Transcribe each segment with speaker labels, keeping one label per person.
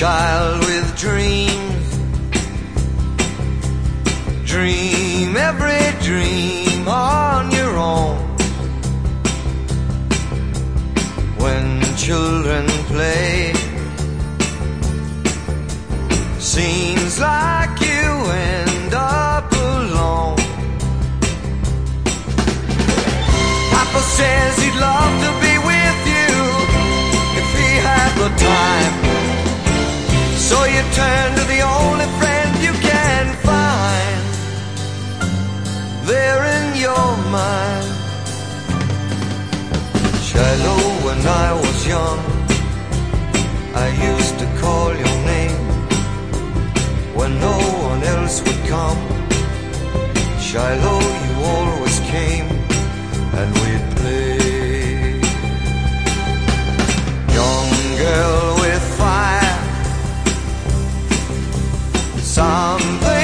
Speaker 1: child with dreams. Dream every dream on your own. When children play, seems like you end up alone. Papa says he'd love to be with you if he had the time. Turn to the only friend you can find there in your mind. Shilo, when I was young, I used to call your name when no one else would come. Shilo, you always came and we'd play. Something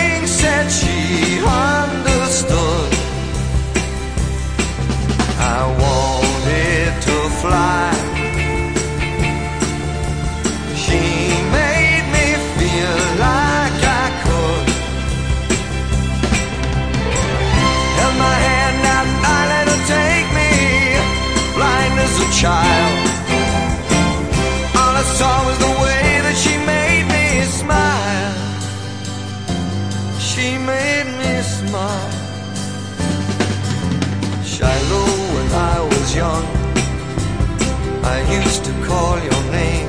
Speaker 1: I used to call your name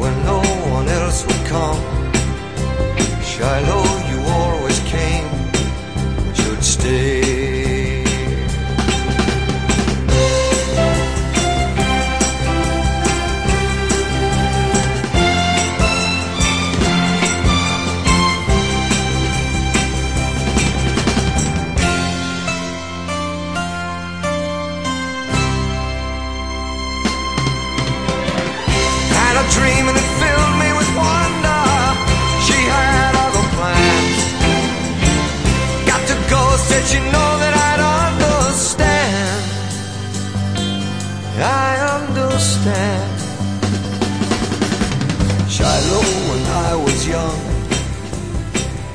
Speaker 1: when no one else would come. Dream and it filled me with wonder. She had other plans. Got to go, said she know that I'd understand. I understand. Shilo, when I was young,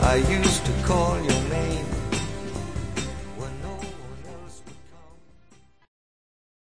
Speaker 1: I used to call your name